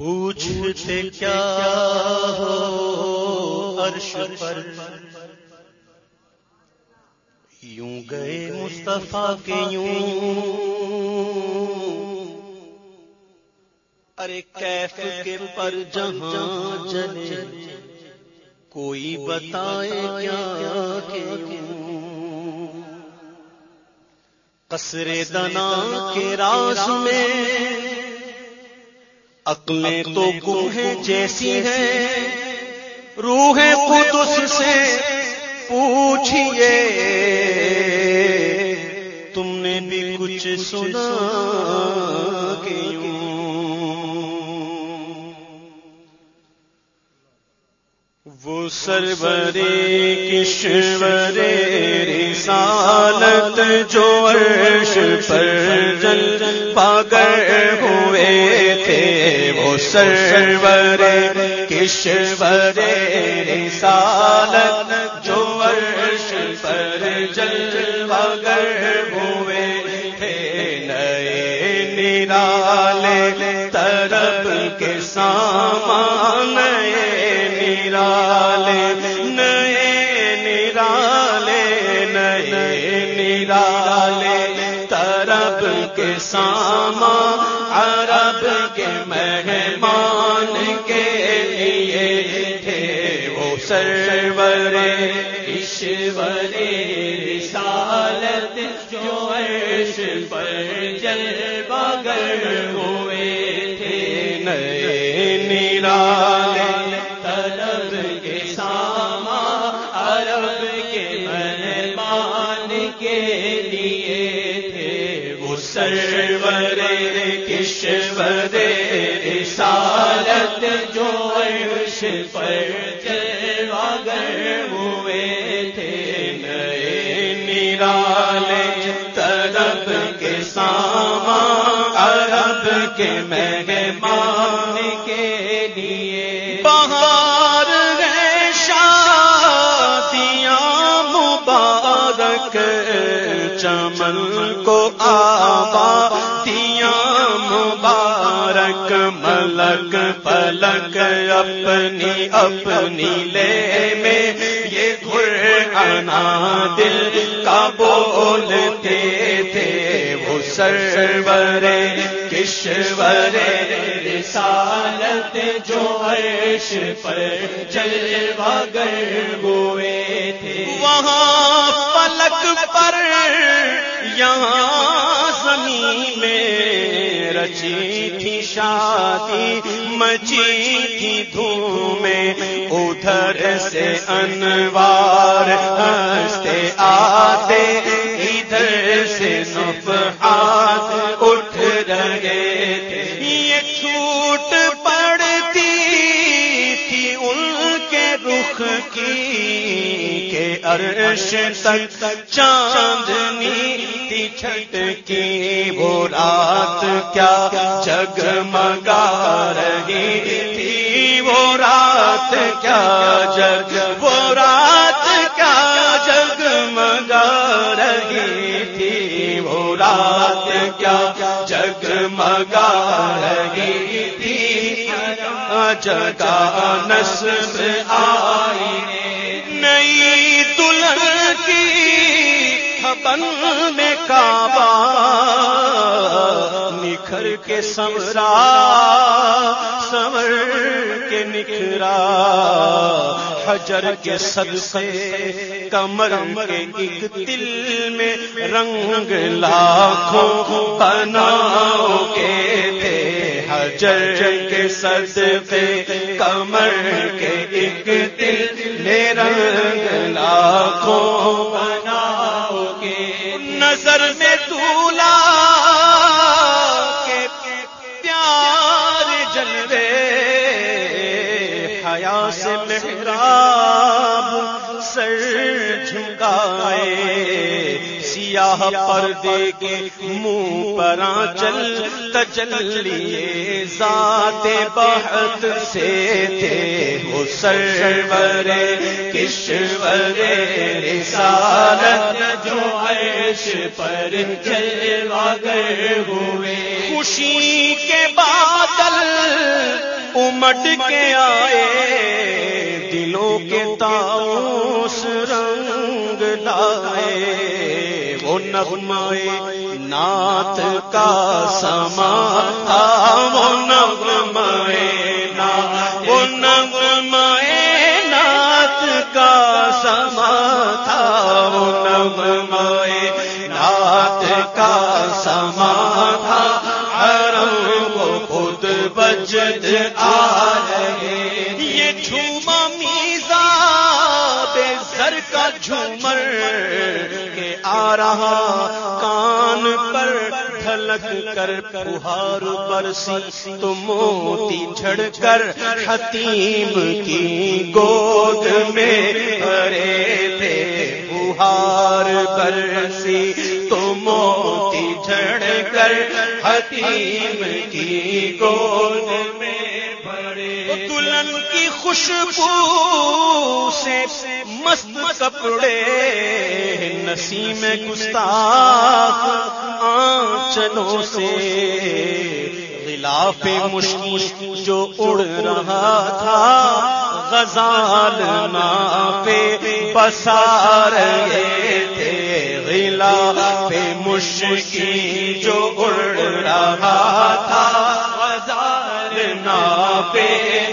پوچھتے کیا ہو عرش پر؟ یوں گئے مصطفیٰ کے یوں۔ ارے کیف کے پر جہاں چلے کوئی بتائے کیا کہ قصر دنا کے راز میں عقلیں تو گوہیں جیسی ہیں۔ روح قدس سے پوچھئے۔ تم نے بھی کچھ سنا کیوں وہ سرورے کشور رسالت جو عرش پر جل پاگر ہوئے۔ سرور کشور رسال لیے تھے۔ وہ سرور کشور رسالت جو عرش پر جلواگر ہوئے تھے۔ نئے نرالے طرف کے ساما، عرب کے مہمان کے لیے۔ بہار شادیاں مبارک چمن کو آبادیاں مبارک ملک پلک اپنی اپنی لے میں یہ گھر آنا دل کا بولتے تھے وہ سرور کشور رسالت جو عرش پر جل بگر ہوئے تھے۔ وہاں پلک پر یہاں زمین میں رچی تھی شادی مچی تھی دھومیں ادھر سے انوار ہنستے آتے، ادھر سے نفحات اٹھ رہے تھے۔ یہ چھوٹ پڑتی تھی ان کے رخ کی، کہ عرش تک چاندنی تھی چھٹ کی وہ رات کیا جگمگا رہی تھی؟ وہ رات کیا جگ وہ رات کیا جگمگا رہی تھی؟ وہ رات کیا جگمگا رہی تھی؟ جگہ نصب آئی نئی دلہن کی بن کعبہ نکھر کے سمرا، سمر کے نکھرا، حجر کے صدقے، کمر کے ایک دل میں رنگ لاکھوں بناؤ کے تھے۔ حجر کے صدقے، کمر کے ایک دل میں رنگ لاکھوں بناؤ کے نظر میں دولا کے پیار جلوے حیا سے محراب سر جھکائے سیاہ پردے کے منہ پر چل تجلیے ذات بہت سے تھے۔ وہ سرور کشور رسالت عرش پر جلوہ گر ہوئے۔ خوشی کے بادل امٹ کے آئے۔ دلوں کے تاؤس رنگ لائے۔ وہ نغمائے نات کا سما تھا۔ وہ نغمائے بجد آ رہے یہ جھوما میزا بے سر کا جھومر کے آ رہا کان پر ڈھلک کر پہار برسی تو موتی جھڑ کر حتیم کی گود میں ارے تھے بہار برسی۔ کر حتیم کی گود میں بڑے دلہن کی خوشبو سے مست کپڑے نسیم گستاخ آنچلوں سے غلاف مشکل جو اڑ رہا تھا غزال پہ بسار تھے غلاف مشکل جو اڑ رہا تھا۔ غزال پہ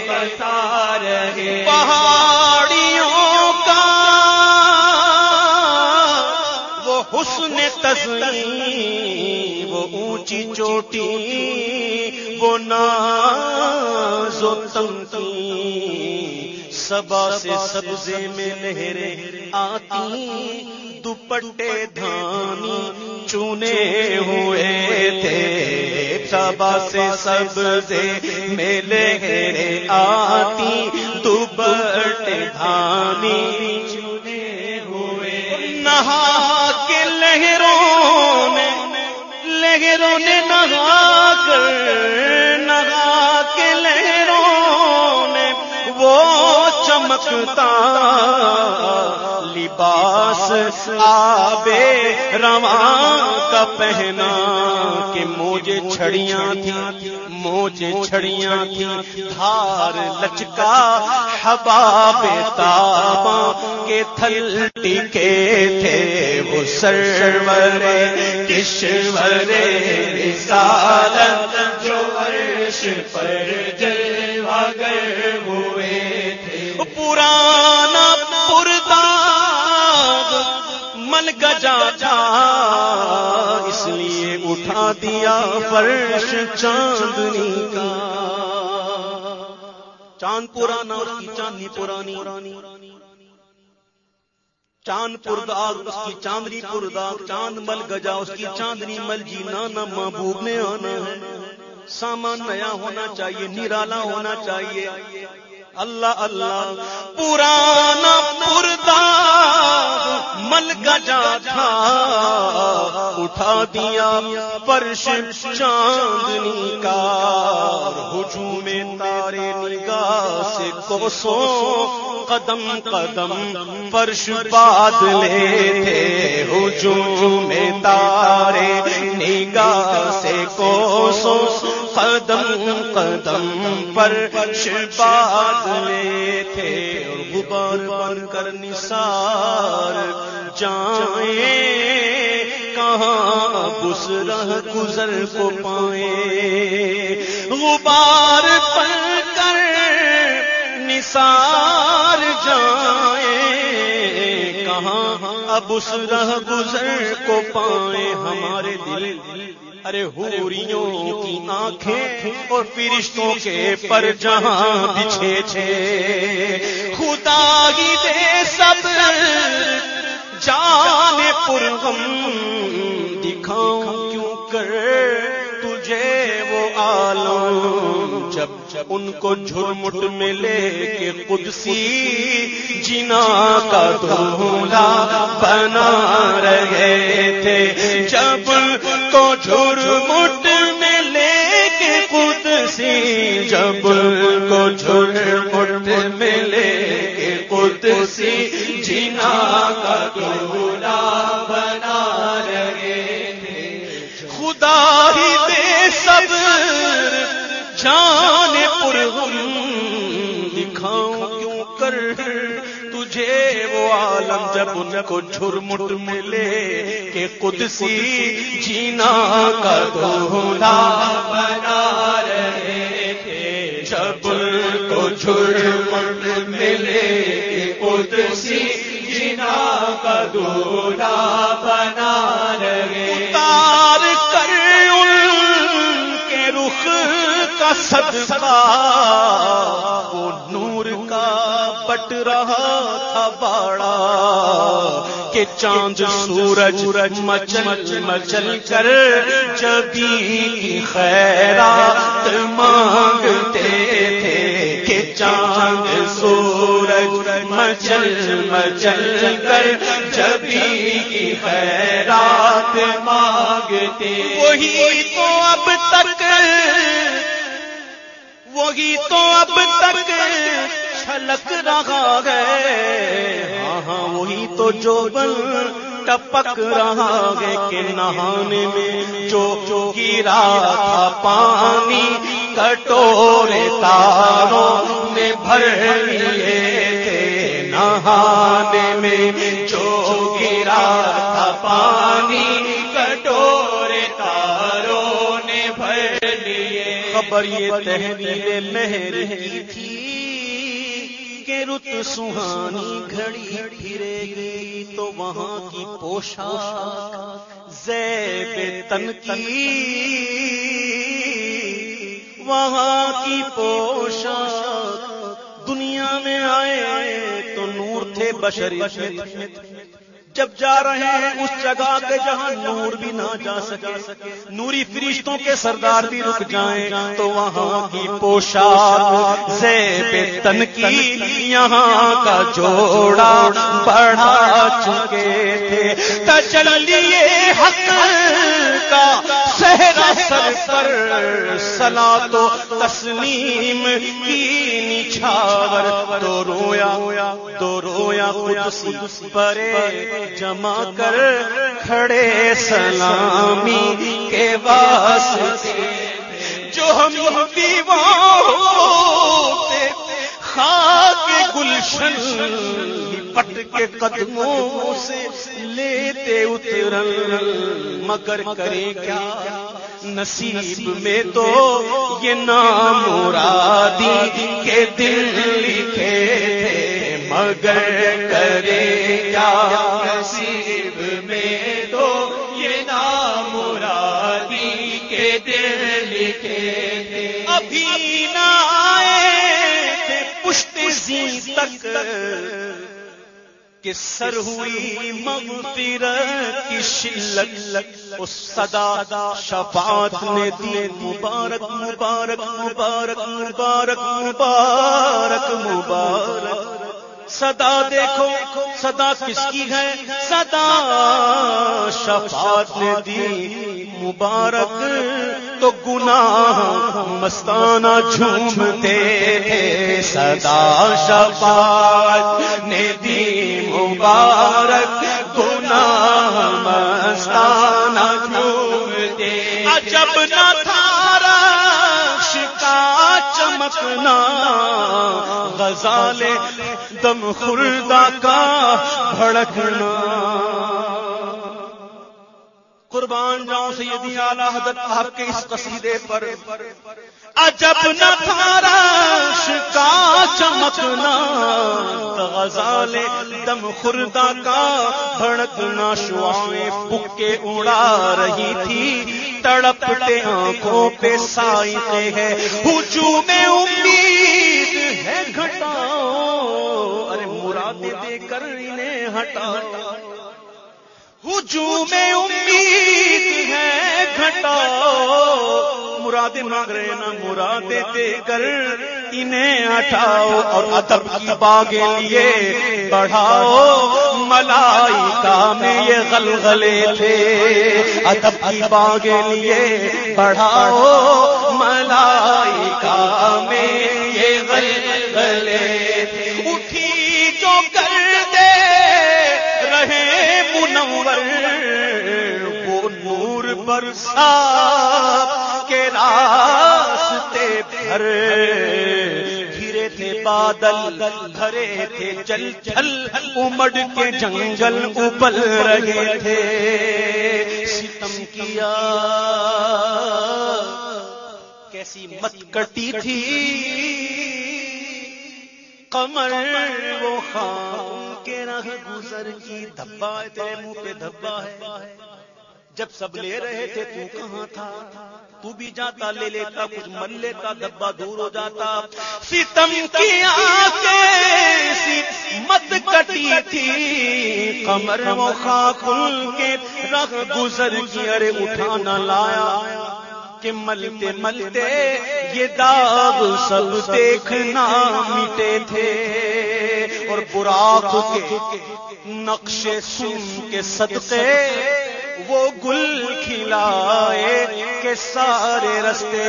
بسار پہاڑیوں کا وہ حسن تصویر وہ اونچی چوٹی، وہ ناز و تنکی سبا سے سبزے میں لہریں آتی دوپٹے دھانی چونے ہوئے تھے۔ سبا سے سبزے میں لہریں آتی دوپٹے دھانی چونے ہوئے۔ نہا کے لہروں نے لہروں نے نہا کر، نہا کے لہروں نے وہ چمکتا لباس آبے رواں کا پہنا کہ موجے چھڑیاں تھیں موجے چھڑیاں تھیں دھار لچکا حباب تابا کے تھل ٹکے تھے۔ وہ سرور کشور رسالت جو عرش پر جلوہ گر پرانا پرداغ مل گجا تھا، اس لیے اٹھا دیا فرش چاندنی کا۔ چاند پرانا اس کی چاندنی پرانی۔ چاند پرداغ اس کی چاندنی پرداغ، چاند مل گجا اس کی چاندنی مل جی نانا محبوب نے آنا ہے۔ سامان نیا ہونا چاہیے، نرالا ہونا چاہیے۔ اللہ اللہ، پرانا پردا مل گجا تھا اٹھا دیا پرش چاندنی کا ہجوم تارے نگاہ سے کوسو قدم قدم فرش بادلے تھے ہجوم تارے نگاہ سے کوسو قدم قدم پر بادلے تھے اور غبار بن کر نثار جائیں۔ کہاں بس رہ گزر کو پائیں۔ غبار بن کر نثار جائیں۔ کہاں اب اس رہ گزر کو پائیں۔ ہمارے دل ارے ہوریوں کی آنکھیں اور فرشتوں کے پر جہاں بچھے چھے خدا ہی دے سب جان پرغم دکھاؤں کیوں کر تجھے وہ عالم؟ جب جب ان کو جھرمٹ میں لے کے قدسی جنا کا دولا بنا رہے تھے۔ جب کو جھرمٹ میں لے کے قدسی، جب کو جھرمٹ میں لے کے قدسی جنا کا تو عالم جب ان کو جھرمٹ ملے کہ قدسی جینا کا دولا بنا رہے تھے۔ جب ان کو جھرمٹ ملے کہ قدسی جینا کا دولا بنا رہے۔ تار کر ان کے رخ کا صدقہ۔ وہ نور کا پٹ رہا تھا باڑا۔ کہ چاند سورج مچل مچل کر جبی خیرات مانگتے تھے کہ چاند سورج مچل مچل کر جبی کی خیرات مانگتے وہی تو اب تک، وہی تو اب تک چھلک رہا ہے۔ ہاں ہاں وہی تو جو بن ٹپک رہا ہے کہ نہانے میں جو جو گرا تھا پانی، کٹورے تاروں نے بھر لیے تھے۔ نہانے میں جو گرا تھا پانی، کٹورے تاروں نے بھر لیے۔ خبر یہ تحریر مہر کی تھی کے رت سہانی گھڑی پھرے گی تو وہاں کی پوشاک زیب تن کی وہاں کی پوشاک۔ دنیا میں آئے تو نور تھے بشر جب جا رہے ہیں، اس جگہ کے جہاں نور بھی نہ جا سکے، نوری فرشتوں کے سردار بھی رک جائیں، تو وہاں کی پوشاک زیب تن کی یہاں کا جوڑا بڑھا چکے تھے۔ تجلیے حق کا صحرا سر پر سلا تو تسلیم کی نچھاور تو رویا تو رویا قدسی پرے جمع کر کھڑے سلامی کے واسطے۔ جو ہم خاک گلشن پٹ کے قدموں سے لیتے اترن، مگر کرے کیا؟ نصیب میں تو یہ نام مرادی کے دل لکھے مگر کرے کیا؟ نصیب میں تو یہ نام مرادی کے دل لکھے ابھی نہ آئے پشت سی تک۔ کہ سر ہوئی مغفرت کی شلک اس صدا شفاعت نے دی۔ مبارک مبارک مبارک مبارک مبارک مبارک۔ صدا دیکھو، صدا کس کی ہے؟ صدا شفاعت نے دی۔ مبارک تو گناہ مستانہ جھومتے صدا شفاعت نے دی۔ مبارک گناہ مستانہ جھومتے عجب نہ تھا رخش کا چمکنا۔ غزال دم خوردہ کا بھڑکنا۔ قربان جاؤں سیدی اعلی حضرت آپ کے اس قصیدے پر۔ عجب نہ تھا رش کا چمکنا غزال دم خردہ کا۔ بھڑکنا شعائیں پکے اڑا رہی تھی۔ تڑپتے آنکھوں پہ سائے ہے ہجوم امید ہے گھٹاؤ ارے مرادیں دے کر انہیں ہٹا ہجوم امید ہے گھٹاؤ مرادیں مانگ رہے نا دے کر، انہیں ہٹاؤ اور ادب کی باغے لیے بڑھاؤ۔ ملائی کا میں یہ غلغلے تھے، ادب کی باغے لیے بڑھاؤ۔ ملائی کا میں منور وہ نور برسا کے راستے بھر۔ گرے تھے بادل بھرے تھے چل چل امڑ کے جنگل ابل رہے تھے۔ ستم کیا کیسی مت کٹی تھی۔ کمر وہ خان کے گزر کی دھبا ہے تیرے منہ پہ دھبا ہے۔ جب سب لے رہے تھے تو کہاں تھا؟ تو بھی جاتا لے لیتا، کچھ من لیتا دبا دور ہو جاتا۔ ستم کی مت کٹی تھی کمر وہ خاکل کے رخ گزر کی ارے اٹھانا لایا۔ کہ ملتے ملتے یہ داغ سب دیکھنا مٹے تھے۔ اور براق کے نقشے سن کے صدقے، وہ گل کھلائے کے سارے رستے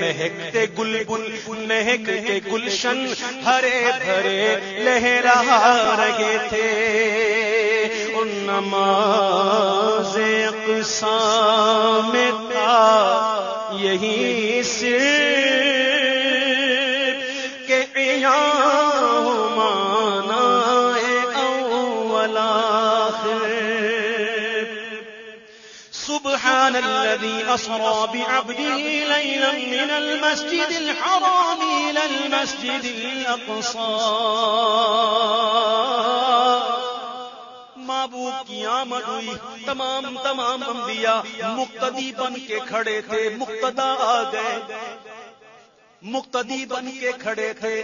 مہکتے گل گل مہک کے گلشن، ہرے بھرے لہرا رہے تھے۔ ان نماز اقسام تھا یہی سر سبحان الذي أسرى بعبده ليلا من المسجد الحرام إلى المسجد الأقصى. محبوب کی آمد ہوئی، تمام تمام انبیاء مقتدی بن کے کھڑے تھے، مقتدا آ گئے۔ مقتدی بن کے کھڑے تھے،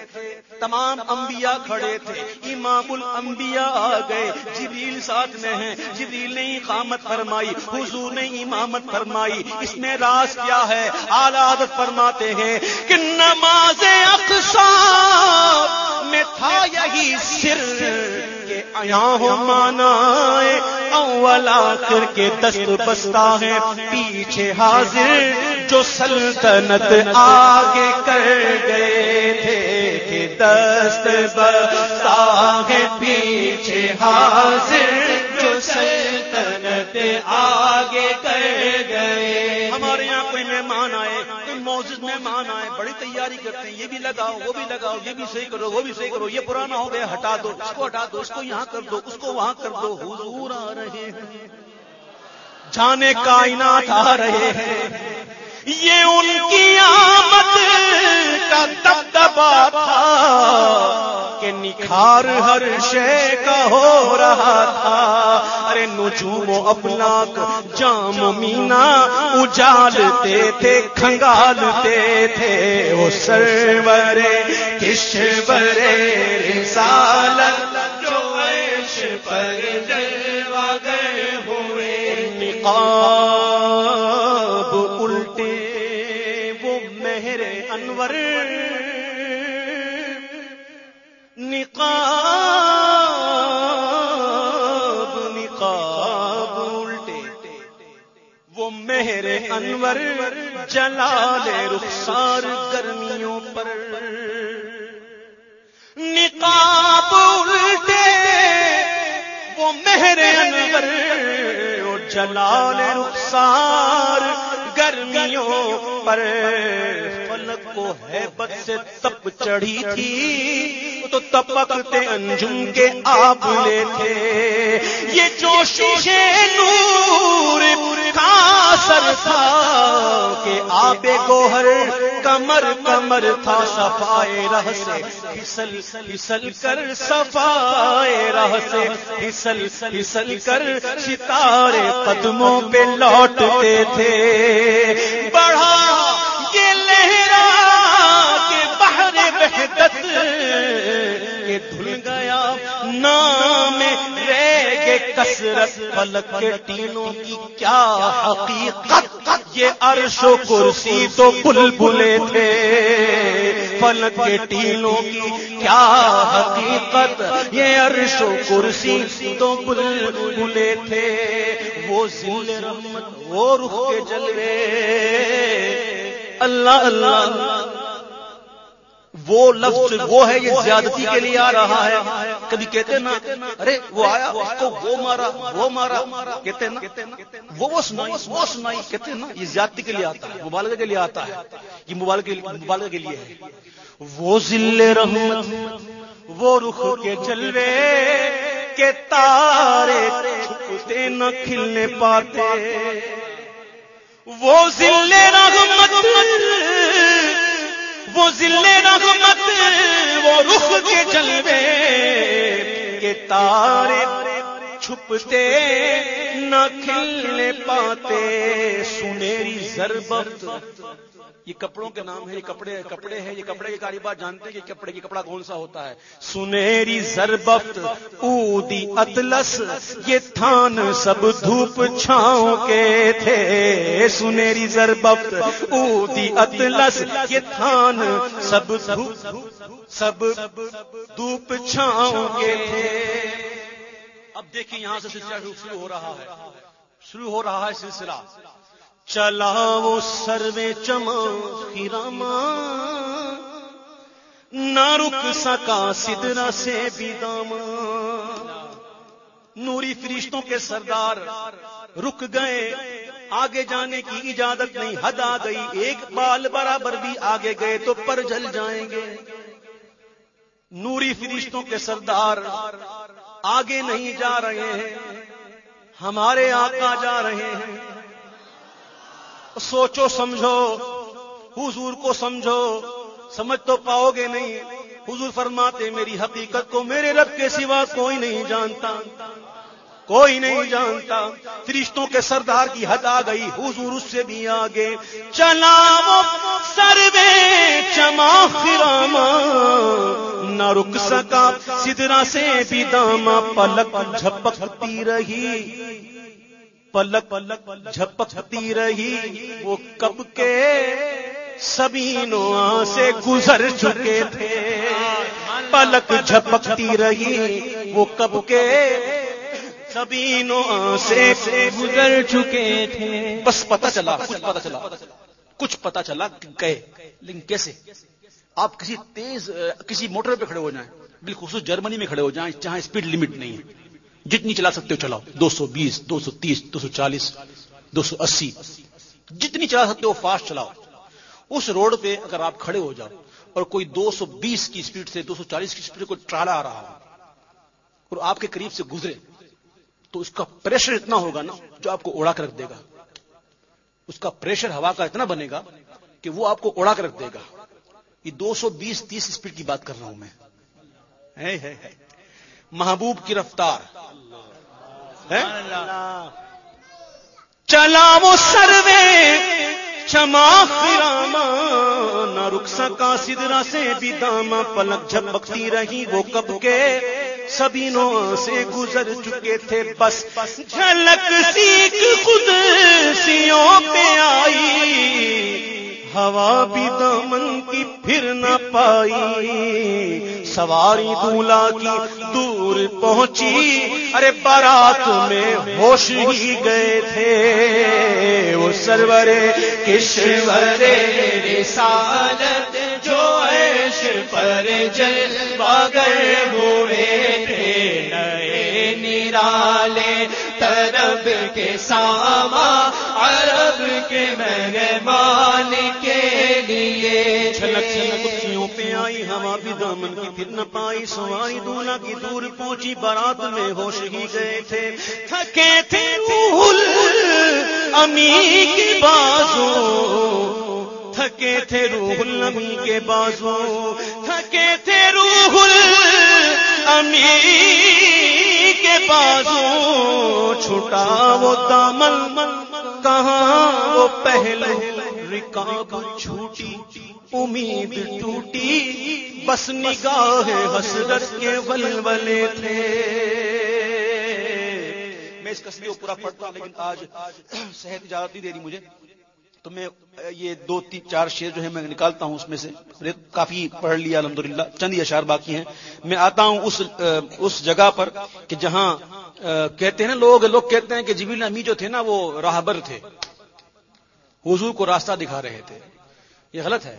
تمام انبیاء کھڑے تھے، امام الانبیاء آ گئے، جبریل ساتھ میں ہیں، جبریل نے اقامت فرمائی، حضور نے امامت فرمائی، اس میں راز کیا ہے؟ آلاد فرماتے ہیں، کہ نماز اقصا میں تھا یہی سر آیا ہو مانا اولا کر کے دست بستا ہے پیچھے حاضر جو سلطنت آگے کر گئے تھے کہ دست بستا ہے پیچھے حاضر جو سلطنت آگے کر گئے ہمارے یہاں کوئی مہمان آئے موجود مہمان آئے، بڑی تیاری کرتے ہیں، یہ بھی لگاؤ، وہ بھی لگاؤ، یہ بھی صحیح کرو، وہ بھی صحیح کرو، یہ پرانا ہو گیا، ہٹا دو، اس کو ہٹا دو، اس کو یہاں کر دو، اس کو وہاں کر دو، حضور آ رہے ہیں۔ جانے کائنات آ رہے ہیں۔ یہ ان کی آمد کا دبدبا تھا کہ نکھار ہر شے کا ہو رہا تھا۔ ارے نجوم و ابلاک جام مینا اجالتے تھے، کھنگالتے تھے۔ وہ سرورے کشورے رسالت جو عیش پر جلوہ گئے ہوئے۔ نقاب نقاب نقاب الٹے۔ وہ مہر انور، جلال رخسار گرمیوں پر۔ نقاب الٹے، وہ مہر انور جلال رخسار گرمیوں پر۔ کو ہے سے تپ چڑھی تھی، تو تپکتے انجم کے آپ لے تھے۔ یہ جو شیشے نور کا سر تھا کہ آپ گوہر کمر کمر تھا، صفائے رہ سے پھسل پھسل کر، صفائے رہ سے پھسل پھسل کر، ستارے قدموں پہ لوٹتے تھے۔ بڑھا کسرت پلک کے ٹینوں کی کیا حقیقت؟ یہ عرش و کرسی تو بل بلے تھے۔ پلک کے ٹینوں کی کیا حقیقت؟ یہ عرش و کرسی تو بل بلے تھے۔ وہ ذل رحمت، وہ رخ کے جلوے۔ اللہ اللہ۔ وہ لفظ وہ ہے، یہ زیادتی کے لیے آ رہا ہے۔ کبھی کہتے نا، ارے، وہ آیا، اس کو وہ مارا وہ مارا۔ کہتے نا، وہ سنائی وہ سنائی کہتے نا، یہ زیادتی کے لیے آتا ہے مبالغہ کے لیے آتا ہے۔ یہ مبالغہ کے لیے ہے۔ وہ ذل رحمت، وہ رخ کے جلوے کے تارے چھپتے نہ کھلنے پاتے۔ وہ ذل رحمت وہ ذل رحمت وہ رخ کے جلوے کے تارے چھپتے نہ کھلنے پاتے سنیری ضربت یہ کپڑوں کے نام ہے یہ کپڑے کپڑے ہیں، یہ کپڑے کے کاروبار جانتے ہیں کہ کپڑے کی کپڑا کون سا ہوتا ہے؟ سنہری زربت اودی اطلس، یہ تھان سب دھوپ چھاؤں کے تھے۔ سنہری زربت اودی اطلس، یہ تھان سب سب دھوپ چھاؤں کے تھے۔ اب دیکھیں یہاں سے سلسلہ شروع ہو رہا ہے۔ شروع ہو رہا ہے سلسلہ۔ چلا وہ سروے چما خراما نہ رک سکا سدرا سے بھی دام۔ نوری فرشتوں کے سردار رک گئے۔ آگے جانے کی اجازت نہیں۔ حد آ گئی۔ ایک بال برابر بھی آگے گئے تو پر جل جائیں گے۔ نوری فرشتوں کے سردار آگے نہیں جا رہے ہیں۔ ہمارے آقا جا رہے ہیں۔ سوچو، سمجھو، حضور کو سمجھو، سمجھ تو پاؤ گے نہیں۔ حضور فرماتے، میری حقیقت کو میرے رب کے سوا کوئی نہیں جانتا۔ کوئی نہیں جانتا۔ فرشتوں کے سردار کی حد آ گئی، حضور اس سے بھی آگے۔ چلا وہ سروے چما فراما نہ رک سکا، سدرا سے بھی داما پلک جھپکتی رہی۔ پلک پلک جھپکتی رہی، وہ کب کے سبھی نو سے گزر چکے تھے۔ پلک جھپکتی رہی، وہ کب کے سبھی نو سے گزر چکے تھے۔ بس پتا چلا، کچھ پتا چلا، کچھ پتا چلا گئے۔ لیکن کیسے؟ آپ کسی تیز، کسی موٹر پہ کھڑے ہو جائیں، بالخصوص جرمنی میں کھڑے ہو جائیں، جہاں اسپیڈ لمٹ نہیں ہے۔ جتنی چلا سکتے ہو چلاؤ۔ دو سو بیس، دو سو تیس، دو سو چالیس، دو سو اسی۔ جتنی چلا سکتے ہو فاسٹ چلاؤ۔ اس روڈ پہ اگر آپ کھڑے ہو جاؤ اور کوئی دو سو بیس کی اسپیڈ سے، دو سو چالیس کی اسپیڈ سے کوئی ٹرالا آ رہا ہو اور آپ کے قریب سے گزرے، تو اس کا پریشر اتنا ہوگا نا جو آپ کو اڑا کر رکھ دے گا۔ اس کا پریشر ہوا کا اتنا بنے گا کہ وہ آپ کو اڑا کر رکھ دے گا۔ یہ دو سو بیس، تیس اسپیڈ کی بات کر رہا ہوں میں۔ محبوب کی رفتار۔ چلا وہ سروے چما فراما نہ رک سکا سدرا سے بھی داما پلک جھپکتی رہی وہ کب کے۔ سبھی نو سے گزر چکے تھے بس۔ جھلک سیکھ خود سیوں پہ آئی۔ ہوا بھی دامن کی پھر نہ پائی۔ سواری دولا کی دور پہنچی۔ ارے بارات میں ہوش ہی گئے تھے۔ وہ سرور کشور رسالت جو ایش پر جل بغیر ہوئے تھے۔ نئے نرالے طرب کے ساما، عرب کے مہمان کے لیے۔ چھلک چھلک کچھیوں پہ آئی، ہوا بھی دامن کی پھر نہ پائی، سواری دولا کی دور پہنچی، بارات میں ہوش ہی گئے تھے۔ تھکے تھے امی کے بازو۔ تھکے تھے روح امی کے بازو۔ تھکے تھے روح امی بازو چھٹا وہ دامن، کہاں وہ پہلے رکاب چھوٹی، امید ٹوٹی، بس نگاہ حسرت کے ولولے تھے۔ میں اس قصبے کو پورا پڑھتا لیکن آج صحت اجازت نہیں دے رہی مجھے۔ تو میں یہ دو تین چار شیر جو ہے میں نکالتا ہوں اس میں سے. کافی پڑھ لیا الحمدللہ چند اشار باقی ہیں. میں آتا ہوں اس اس جگہ پر کہ جہاں کہتے ہیں نا لوگ لوگ کہتے ہیں کہ جبیل امی جو تھے نا وہ راہبر تھے. حضور کو راستہ دکھا رہے تھے. یہ غلط ہے.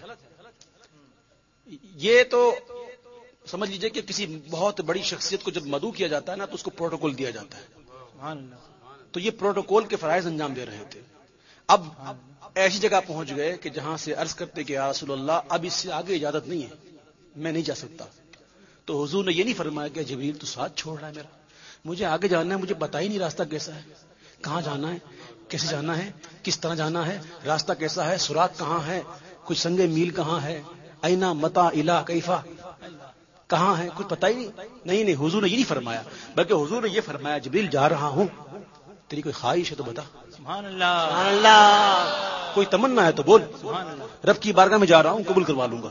یہ تو سمجھ لیجیے کہ کسی بہت بڑی شخصیت کو جب مدعو کیا جاتا ہے نا تو اس کو پروٹوکول دیا جاتا ہے. تو یہ پروٹوکول کے فرائض انجام دے رہے تھے. اب ایسی جگہ پہنچ گئے کہ جہاں سے عرض کرتے کہ رسول اللہ، اب اس سے آگے اجازت نہیں ہے، میں نہیں جا سکتا۔ تو حضور نے یہ نہیں فرمایا کہ جبریل تو ساتھ چھوڑ رہا ہے میرا۔ مجھے آگے جانا ہے، مجھے بتا ہی نہیں راستہ کیسا ہے۔ کہاں جانا ہے؟ کیسے جانا ہے؟ کس طرح جانا ہے؟ راستہ کیسا ہے؟ سوراخ کہاں ہے؟ کچھ سنگ میل کہاں ہے؟ اینا متا الا کیفا؟ کہاں ہے؟ کچھ پتا ہی نہیں۔ نہیں نہیں، حضور نے یہ نہیں فرمایا۔ بلکہ حضور نے یہ فرمایا، جبریل جا رہا ہوں۔ تیری کوئی خواہش ہے تو بتا۔ سبحان اللہ۔ سبحان اللہ۔ کوئی تمنا ہے تو بول۔ رب کی بارگاہ میں جا رہا ہوں قبول کروا لوں گا۔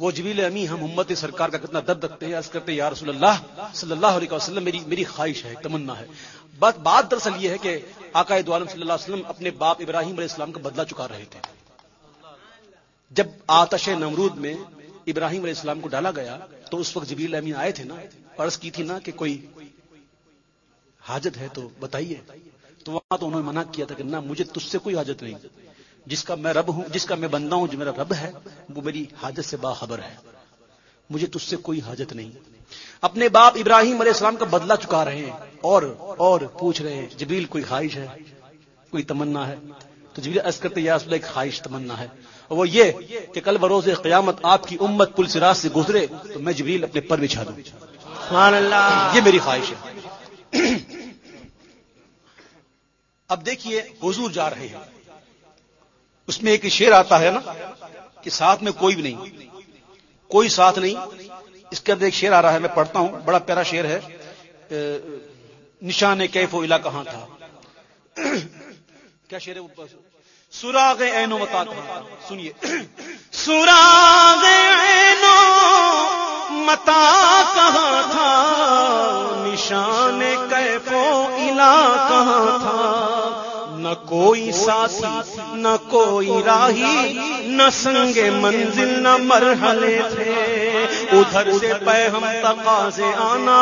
وہ جبیل امی ہم امت سرکار کا کتنا درد رکھتے ہیں عرض کرتے ہیں یا رسول اللہ صلی اللہ علیہ وسلم میری میری خواہش ہے تمنا ہے۔ بات بات دراصل یہ ہے کہ آقا عالم صلی اللہ علیہ وسلم اپنے باپ ابراہیم علیہ السلام کا بدلہ چکا رہے تھے۔ جب آتش نمرود میں ابراہیم علیہ السلام کو ڈالا گیا تو اس وقت جبیل امین آئے تھے نا عرض کی تھی نا کہ کوئی حاجت ہے تو بتائیے۔ تو وہاں تو انہوں نے منع کیا تھا کہ نہ مجھے تجھ سے کوئی حاجت نہیں۔ جس کا میں رب ہوں جس کا میں بندہ ہوں جو میرا رب ہے وہ میری حاجت سے باخبر ہے۔ مجھے تجھ سے کوئی حاجت نہیں۔ اپنے باپ ابراہیم علیہ السلام کا بدلہ چکا رہے ہیں۔ اور اور پوچھ رہے ہیں جبیل کوئی خواہش ہے؟ کوئی تمنا ہے؟ تو جبیل عرض کرتے یا ایک خواہش تمنا ہے۔ وہ یہ کہ کل بروز قیامت آپ کی امت پل سراج سے گزرے تو میں جبریل اپنے پر بچھا دوں۔ سبحان اللہ۔ یہ میری خواہش ہے۔ اب دیکھیے حضور جا رہے ہیں۔ اس میں ایک شعر آتا ہے نا کہ ساتھ میں کوئی بھی نہیں، کوئی ساتھ نہیں۔ اس کے اندر ایک شعر آ رہا ہے، میں پڑھتا ہوں۔ بڑا پیارا شعر ہے۔ نشان کیف و کہاں تھا؟ کیا شعر ہے سراغ اینو متا سنیے۔ سراغ کوئی ساسی، نہ کوئی راہی، نہ سنگ منزل، نہ مرحلے تھے۔ ادھر سے پہ ہم تقاضے آنا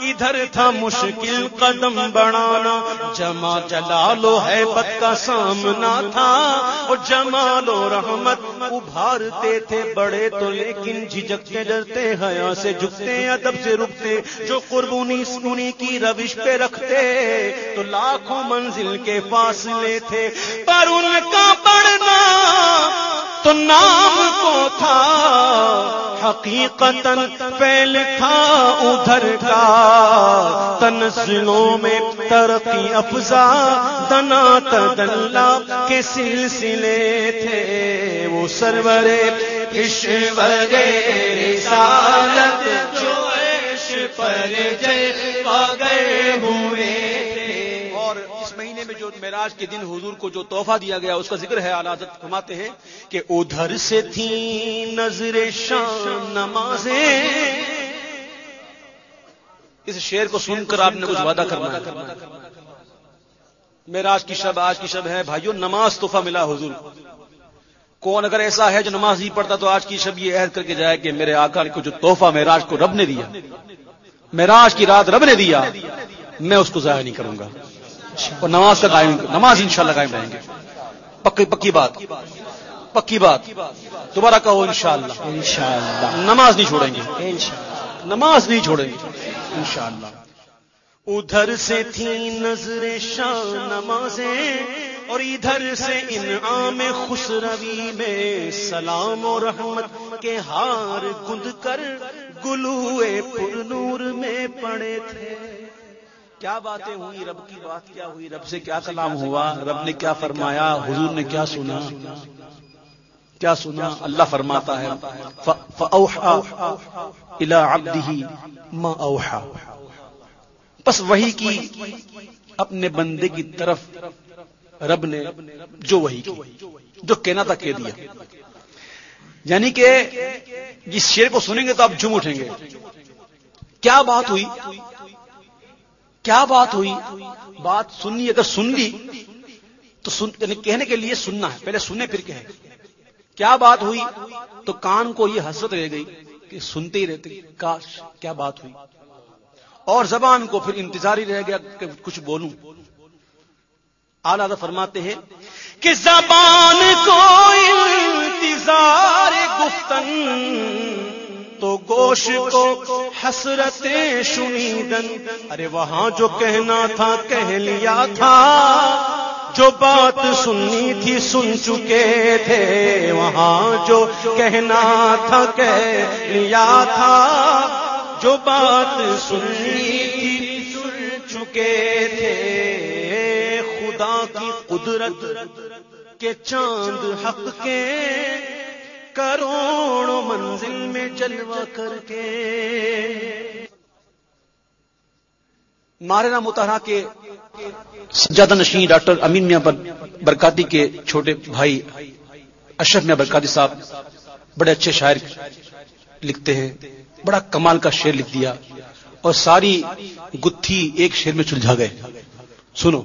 ادھر تھا مشکل قدم بڑھانا۔ جما جلالو ہے بت کا سامنا تھا۔ اور جمالو رحمت ابھارتے تھے بڑے تو، لیکن جھجکتے ڈرتے، حیا سے جھکتے، ادب سے رکتے۔ جو قربونی سنی کی روش پہ رکھتے، تو لاکھوں منزل کے فاصلے تھے۔ پر ان کا پڑھنا تو نام کو تھا حقیقت پہل تھا ادھر کا۔ تنزلوں میں ترقی افزا تنا تدلا کے سلسلے تھے۔ وہ سرور رسالت جو پر جے گئے ہوئے۔ جو معراج کے دن حضور کو جو تحفہ دیا گیا، اس کا ذکر ہے آلازت فرماتے ہیں کہ ادھر سے تھی نظر شان نمازیں۔ اس شعر کو سن کر آپ نے کچھ وعدہ کرنا ہے۔ میراج کی شب، آج کی شب ہے، بھائیو، نماز تحفہ ملا حضور کون اگر ایسا ہے جو نماز نہیں پڑھتا تو آج کی شب یہ عہد کر کے جائے کہ میرے آقا کو جو تحفہ میراج کو رب نے دیا۔ میراج کی رات رب نے دیا۔ میں اس کو ضائع نہیں کروں گا۔ اور نماز کا قائم نماز ان شاء اللہ قائم رہیں گے۔ پکی پکی بات۔ پکی بات۔ دوبارہ کہو ان شاء اللہ نماز نہیں چھوڑیں گے۔ نماز نہیں چھوڑیں گے۔ ان شاء اللہ ادھر سے تھی نظر شاہ نمازیں اور ادھر سے انعام خوش روی میں سلام و رحمت کے ہار گند کر گلوئے پر نور میں پڑے تھے۔ کیا باتیں ہوئی؟ رب کی بات کیا ہوئی؟ رب سے کیا کلام ہوا؟ رب نے کیا فرمایا؟ حضور نے کیا سنا؟ کیا سنا؟ اللہ فرماتا ہے بس وہی کی اپنے بندے کی طرف رب نے جو وہی کی جو کہنا تھا کہہ دیا۔ یعنی کہ جس شیر کو سنیں گے تو آپ جم اٹھیں گے۔ کیا بات ہوئی؟ کیا بات ہوئی؟ بات سننی اگر سن لی، تو سن یعنی کہنے کے لیے سننا ہے۔ پہلے سننے پھر کہیں۔ کیا بات ہوئی؟ تو کان کو یہ حسرت رہ گئی کہ سنتے ہی رہتے۔ کاش، کیا بات ہوئی؟ اور زبان کو پھر انتظار ہی رہ گیا کہ کچھ بولوں۔ آلہ فرماتے ہیں کہ زبان کو انتظار گفتن گوش کو حسرت شنیدن۔ ارے وہاں جو کہنا تھا کہہ لیا تھا، جو بات سننی تھی سن چکے تھے۔ وہاں جو کہنا تھا کہہ لیا تھا، جو بات سننی تھی سن چکے تھے۔ خدا کی قدرت کے چاند حق کے کروڑوں منزل میں جلوہ کر کے۔ مارنا متحرہ کے سجادہ نشین ڈاکٹر امین میاں برکاتی کے چھوٹے بھائی اشرف میاں برکاتی صاحب بڑے اچھے شاعر لکھتے ہیں، بڑا کمال کا شعر لکھ دیا اور ساری گتھی ایک شعر میں چلجھا گئے۔ سنو۔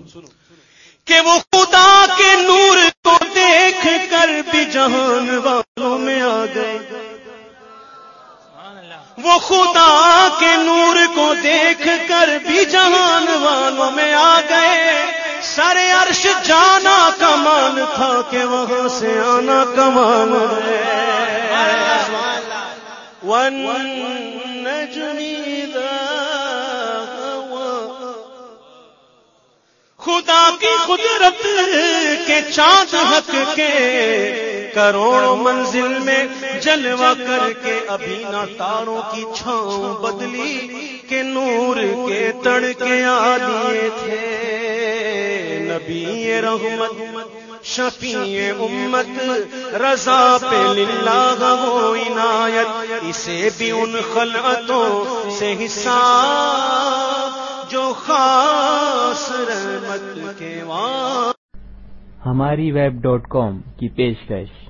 کہ وہ خدا کر بھی جہان والوں میں آ گئے۔ وہ خدا کے نور کو دیکھ کر بھی جہان والوں میں آ گئے۔ سر عرش جانا کمال تھا کہ وہاں سے آنا کمال ون خدا کی قدرت کے چاند حق کے کروڑوں منزل میں جلوہ کر کے ابھی نہ تاروں کی چھاؤں بدلی کے نور کے تڑ کے آدیے تھے۔ نبی رحمت، شفیع امت، رضا پہ للہ وہ عنایت، اسے بھی ان خلعتوں سے حساب جو خاص رحمت کے وہاں ہماری ویب ڈاٹ کام کی پیشکش